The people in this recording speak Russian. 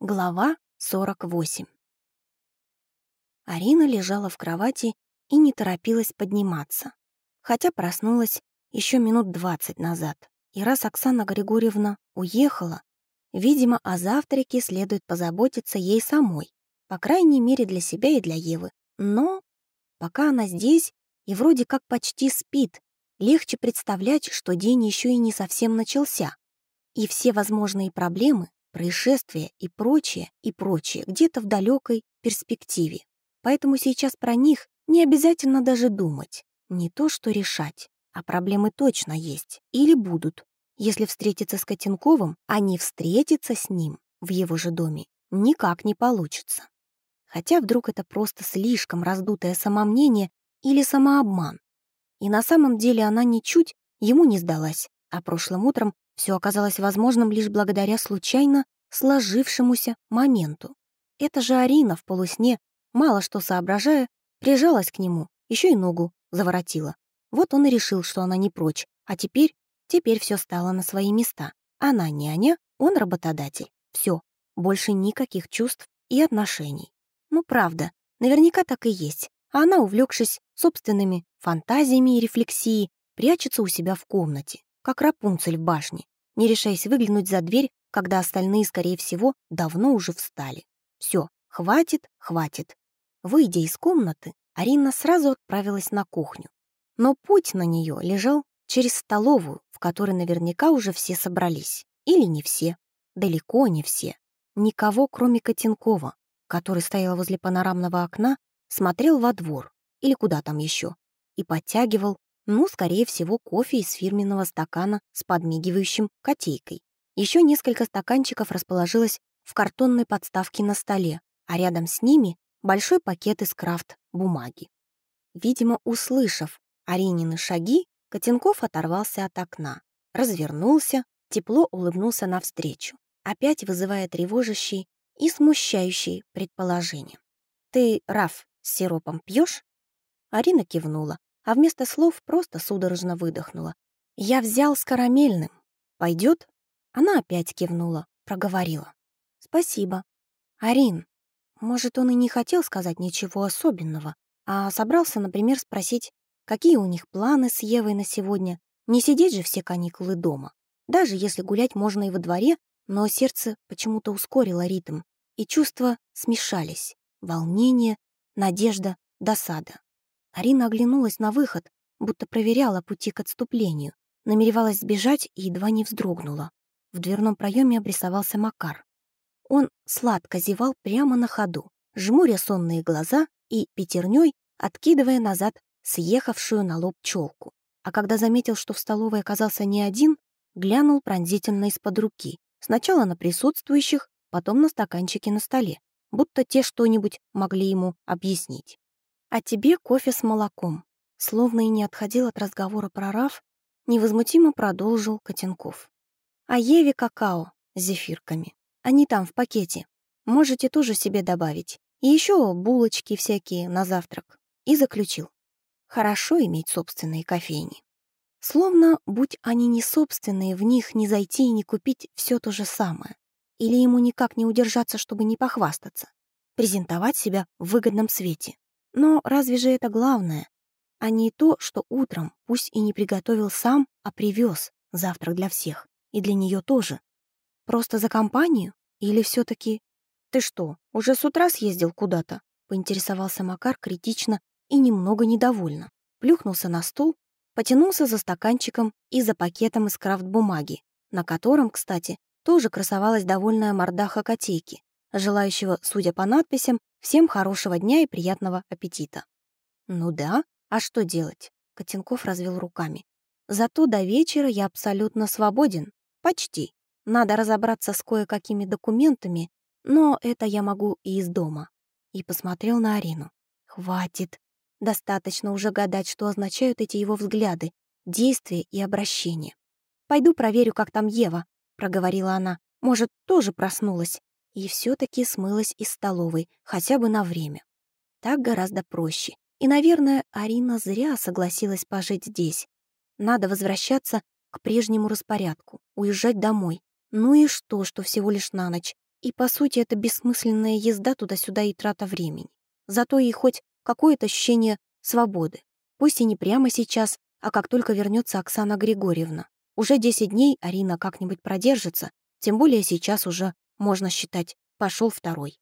Глава 48 Арина лежала в кровати и не торопилась подниматься, хотя проснулась еще минут двадцать назад. И раз Оксана Григорьевна уехала, видимо, о завтраке следует позаботиться ей самой, по крайней мере для себя и для Евы. Но пока она здесь и вроде как почти спит, легче представлять, что день еще и не совсем начался, и все возможные проблемы происшествия и прочее, и прочее, где-то в далекой перспективе. Поэтому сейчас про них не обязательно даже думать. Не то, что решать, а проблемы точно есть или будут. Если встретиться с Котенковым, а не встретиться с ним в его же доме, никак не получится. Хотя вдруг это просто слишком раздутое самомнение или самообман. И на самом деле она ничуть ему не сдалась, а прошлым утром все оказалось возможным лишь благодаря случайно сложившемуся моменту. Это же Арина в полусне, мало что соображая, прижалась к нему, еще и ногу заворотила. Вот он и решил, что она не прочь, а теперь, теперь все стало на свои места. Она няня, он работодатель. Все, больше никаких чувств и отношений. Ну, правда, наверняка так и есть. А она, увлекшись собственными фантазиями и рефлексией, прячется у себя в комнате как Рапунцель в башне, не решаясь выглянуть за дверь, когда остальные, скорее всего, давно уже встали. Все, хватит, хватит. Выйдя из комнаты, Арина сразу отправилась на кухню. Но путь на нее лежал через столовую, в которой наверняка уже все собрались. Или не все. Далеко не все. Никого, кроме Котенкова, который стоял возле панорамного окна, смотрел во двор или куда там еще и подтягивал ну, скорее всего, кофе из фирменного стакана с подмигивающим котейкой. Еще несколько стаканчиков расположилось в картонной подставке на столе, а рядом с ними большой пакет из крафт-бумаги. Видимо, услышав Аринины шаги, Котенков оторвался от окна, развернулся, тепло улыбнулся навстречу, опять вызывая тревожащие и смущающие предположения. «Ты, Раф, с сиропом пьешь?» Арина кивнула, а вместо слов просто судорожно выдохнула. «Я взял с карамельным. Пойдет?» Она опять кивнула, проговорила. «Спасибо. Арин, может, он и не хотел сказать ничего особенного, а собрался, например, спросить, какие у них планы с Евой на сегодня. Не сидеть же все каникулы дома. Даже если гулять можно и во дворе, но сердце почему-то ускорило ритм, и чувства смешались. Волнение, надежда, досада. Арина оглянулась на выход, будто проверяла пути к отступлению, намеревалась сбежать и едва не вздрогнула. В дверном проеме обрисовался Макар. Он сладко зевал прямо на ходу, жмуря сонные глаза и пятерней откидывая назад съехавшую на лоб челку. А когда заметил, что в столовой оказался не один, глянул пронзительно из-под руки. Сначала на присутствующих, потом на стаканчики на столе, будто те что-нибудь могли ему объяснить. А тебе кофе с молоком. Словно и не отходил от разговора про Раф, невозмутимо продолжил Котенков. А Еве какао с зефирками. Они там в пакете. Можете тоже себе добавить. И еще булочки всякие на завтрак. И заключил. Хорошо иметь собственные кофейни. Словно, будь они не собственные, в них не зайти и не купить все то же самое. Или ему никак не удержаться, чтобы не похвастаться. Презентовать себя в выгодном свете. Но разве же это главное? А не то, что утром, пусть и не приготовил сам, а привез завтрак для всех. И для нее тоже. Просто за компанию? Или все таки «Ты что, уже с утра съездил куда-то?» поинтересовался Макар критично и немного недовольно. Плюхнулся на стул, потянулся за стаканчиком и за пакетом из крафт-бумаги, на котором, кстати, тоже красовалась довольная мордаха котейки, желающего, судя по надписям, всем хорошего дня и приятного аппетита. Ну да, а что делать? Котенков развел руками. Зато до вечера я абсолютно свободен. Почти. Надо разобраться с кое-какими документами, но это я могу и из дома. И посмотрел на Арину. Хватит. Достаточно уже гадать, что означают эти его взгляды, действия и обращения. «Пойду проверю, как там Ева», — проговорила она. «Может, тоже проснулась?» И все-таки смылась из столовой, хотя бы на время. Так гораздо проще. И, наверное, Арина зря согласилась пожить здесь. Надо возвращаться к прежнему распорядку, уезжать домой. Ну и что, что всего лишь на ночь? И, по сути, это бессмысленная езда туда-сюда и трата времени. Зато и хоть какое-то ощущение свободы. Пусть и не прямо сейчас, а как только вернется Оксана Григорьевна. Уже 10 дней Арина как-нибудь продержится, тем более сейчас уже, можно считать, пошел второй.